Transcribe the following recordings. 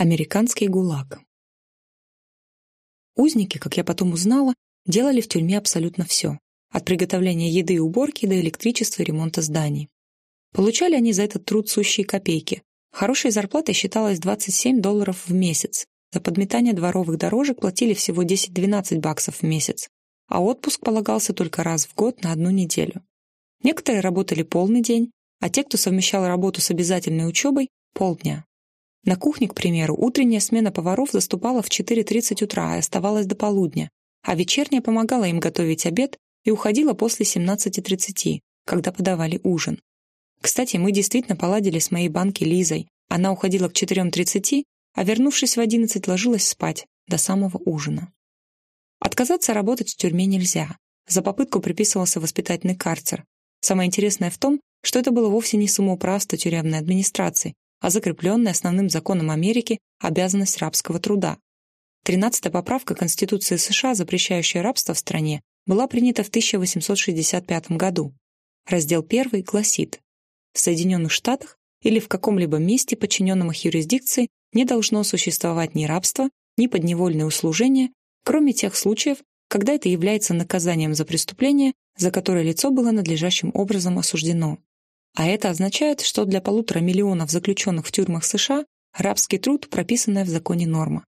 Американский ГУЛАГ. Узники, как я потом узнала, делали в тюрьме абсолютно все. От приготовления еды и уборки до электричества и ремонта зданий. Получали они за этот труд сущие копейки. Хорошей зарплатой считалось 27 долларов в месяц. За подметание дворовых дорожек платили всего 10-12 баксов в месяц. А отпуск полагался только раз в год на одну неделю. Некоторые работали полный день, а те, кто совмещал работу с обязательной учебой, полдня. На кухне, к примеру, утренняя смена поваров заступала в 4.30 утра и оставалась до полудня, а вечерняя помогала им готовить обед и уходила после 17.30, когда подавали ужин. Кстати, мы действительно поладили с моей банки Лизой. Она уходила к 4.30, а вернувшись в 11, ложилась спать до самого ужина. Отказаться работать в тюрьме нельзя. За попытку приписывался воспитательный карцер. Самое интересное в том, что это было вовсе не самоуправство тюремной администрации, а закрепленная основным законом Америки обязанность рабского труда. Тринадцатая поправка Конституции США, запрещающая рабство в стране, была принята в 1865 году. Раздел 1 гласит «В Соединенных Штатах или в каком-либо месте, подчиненном их юрисдикции, не должно существовать ни рабство, ни подневольное услужение, кроме тех случаев, когда это является наказанием за преступление, за которое лицо было надлежащим образом осуждено. А это означает, что для полутора миллионов заключенных в тюрьмах США рабский труд – прописанная в законе норма.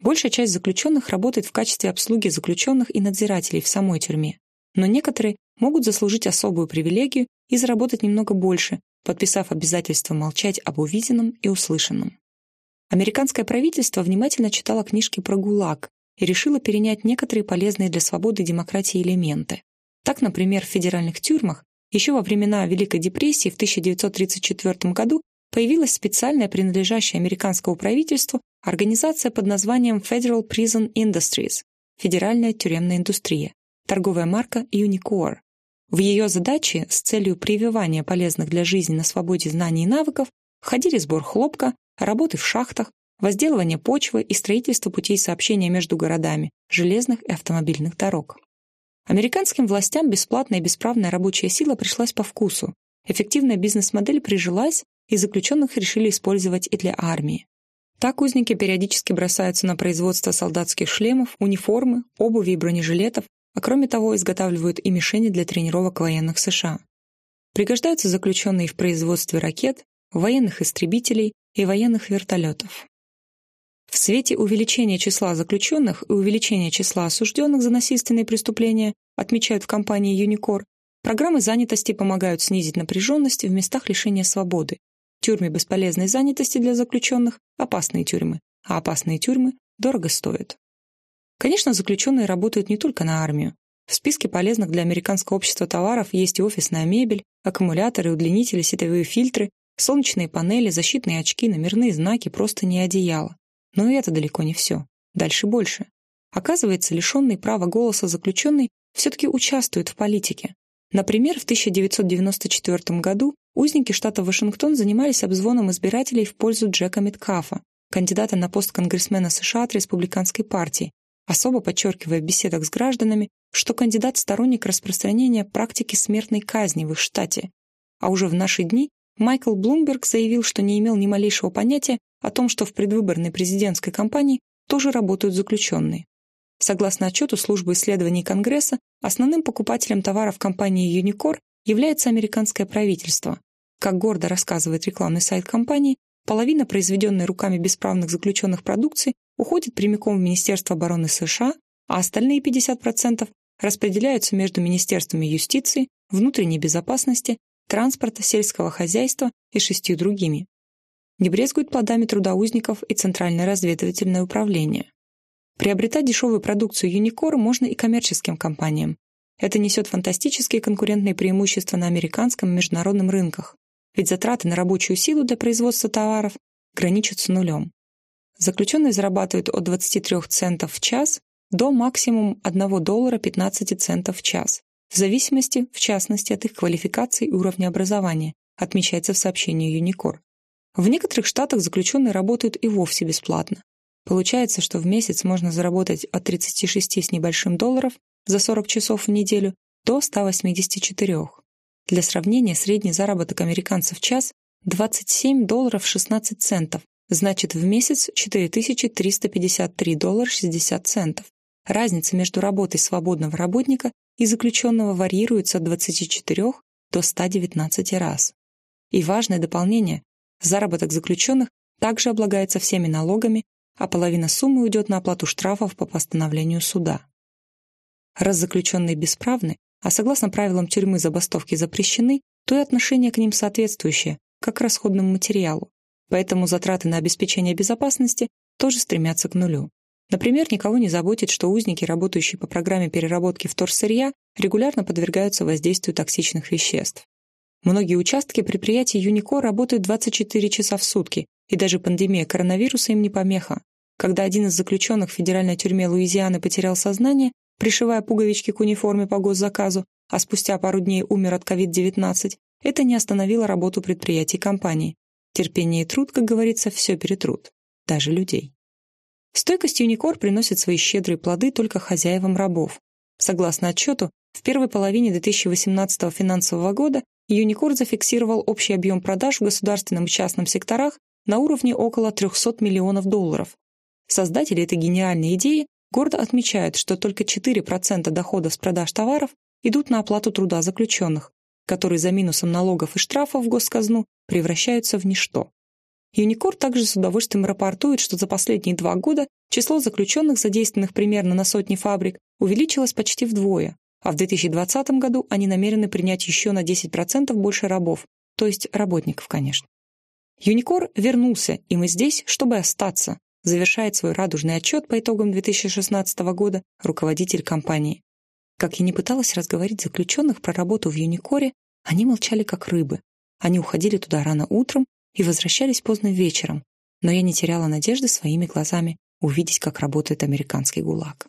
Большая часть заключенных работает в качестве обслуги заключенных и надзирателей в самой тюрьме. Но некоторые могут заслужить особую привилегию и заработать немного больше, подписав обязательство молчать об увиденном и услышанном. Американское правительство внимательно читало книжки про ГУЛАГ и решило перенять некоторые полезные для свободы и демократии элементы. Так, например, в федеральных тюрьмах еще во времена Великой депрессии в 1934 году появилась специальная, принадлежащая американскому правительству, организация под названием Federal Prison Industries – Федеральная тюремная индустрия, торговая марка Unicor. В ее задачи с целью прививания полезных для жизни на свободе знаний и навыков входили сбор хлопка, работы в шахтах, возделывание почвы и строительство путей сообщения между городами, железных и автомобильных дорог. Американским властям бесплатная и бесправная рабочая сила пришлась по вкусу. Эффективная бизнес-модель прижилась, и заключенных решили использовать и для армии. Так узники периодически бросаются на производство солдатских шлемов, униформы, обуви и бронежилетов, а кроме того изготавливают и мишени для тренировок военных США. Пригождаются заключенные в производстве ракет, военных истребителей и военных вертолетов. В свете увеличения числа заключенных и увеличения числа осужденных за насильственные преступления, отмечают в компании Юникор, программы занятости помогают снизить напряженность в местах лишения свободы. В тюрьме бесполезной занятости для заключенных – опасные тюрьмы, а опасные тюрьмы дорого стоят. Конечно, заключенные работают не только на армию. В списке полезных для американского общества товаров есть и офисная мебель, аккумуляторы, удлинители, сетовые фильтры, солнечные панели, защитные очки, номерные знаки, просто не одеяло. Но и это далеко не все. Дальше больше. Оказывается, лишенный права голоса заключенный все-таки участвует в политике. Например, в 1994 году узники штата Вашингтон занимались обзвоном избирателей в пользу Джека Миткафа, кандидата на пост конгрессмена США от республиканской партии, особо подчеркивая в беседах с гражданами, что кандидат сторонник распространения практики смертной казни в их штате. А уже в наши дни Майкл Блумберг заявил, что не имел ни малейшего понятия о том, что в предвыборной президентской кампании тоже работают заключенные. Согласно отчету службы исследований Конгресса, основным покупателем товаров компании Unicor является американское правительство. Как гордо рассказывает рекламный сайт компании, половина произведенной руками бесправных заключенных продукции уходит прямиком в Министерство обороны США, а остальные 50% распределяются между Министерствами юстиции, внутренней безопасности, транспорта, сельского хозяйства и шестью другими. Не брезгует плодами труда узников и Центральное разведывательное управление. Приобретать дешевую продукцию Unicor можно и коммерческим компаниям. Это несет фантастические конкурентные преимущества на американском и международном рынках, ведь затраты на рабочую силу для производства товаров граничат нулем. Заключенные зарабатывают от 23 центов в час до максимум 1 доллара 15 центов в час в зависимости, в частности, от их квалификации и уровня образования, отмечается в сообщении Юникор. В некоторых штатах заключенные работают и вовсе бесплатно. Получается, что в месяц можно заработать от 36 с небольшим долларов за 40 часов в неделю до 184. Для сравнения, средний заработок американцев в час – 27 долларов 16 центов значит в месяц 4353 доллара 60 центов. Разница между работой свободного работника и заключенного варьируется от 24 до 119 раз. И важное дополнение – заработок заключенных также облагается всеми налогами, а половина суммы уйдет на оплату штрафов по постановлению суда. Раз заключенные бесправны, а согласно правилам тюрьмы забастовки запрещены, то и отношение к ним соответствующее, как к расходному материалу. Поэтому затраты на обеспечение безопасности тоже стремятся к нулю. Например, никого не заботит, что узники, работающие по программе переработки вторсырья, регулярно подвергаются воздействию токсичных веществ. Многие участки предприятий Юнико работают 24 часа в сутки, и даже пандемия коронавируса им не помеха. Когда один из заключенных в федеральной тюрьме Луизианы потерял сознание, пришивая пуговички к униформе по госзаказу, а спустя пару дней умер от COVID-19, это не остановило работу предприятий компании. Терпение и труд, как говорится, все перетрут. Даже людей. Стойкость Юникор приносит свои щедрые плоды только хозяевам рабов. Согласно отчету, в первой половине 2018 финансового года Юникор зафиксировал общий объем продаж в государственном и частном секторах на уровне около 300 миллионов долларов. Создатели этой гениальной идеи гордо отмечают, что только 4% доходов с продаж товаров идут на оплату труда заключенных, которые за минусом налогов и штрафов в госказну превращаются в ничто. Юникор также с удовольствием рапортует, что за последние два года число заключенных, задействованных примерно на сотни фабрик, увеличилось почти вдвое, а в 2020 году они намерены принять еще на 10% больше рабов, то есть работников, конечно. Юникор вернулся, и мы здесь, чтобы остаться, завершает свой радужный отчет по итогам 2016 года руководитель компании. Как я не пыталась разговорить заключенных про работу в Юникоре, они молчали как рыбы. Они уходили туда рано утром и возвращались поздно вечером, но я не теряла надежды своими глазами увидеть, как работает американский ГУЛАГ.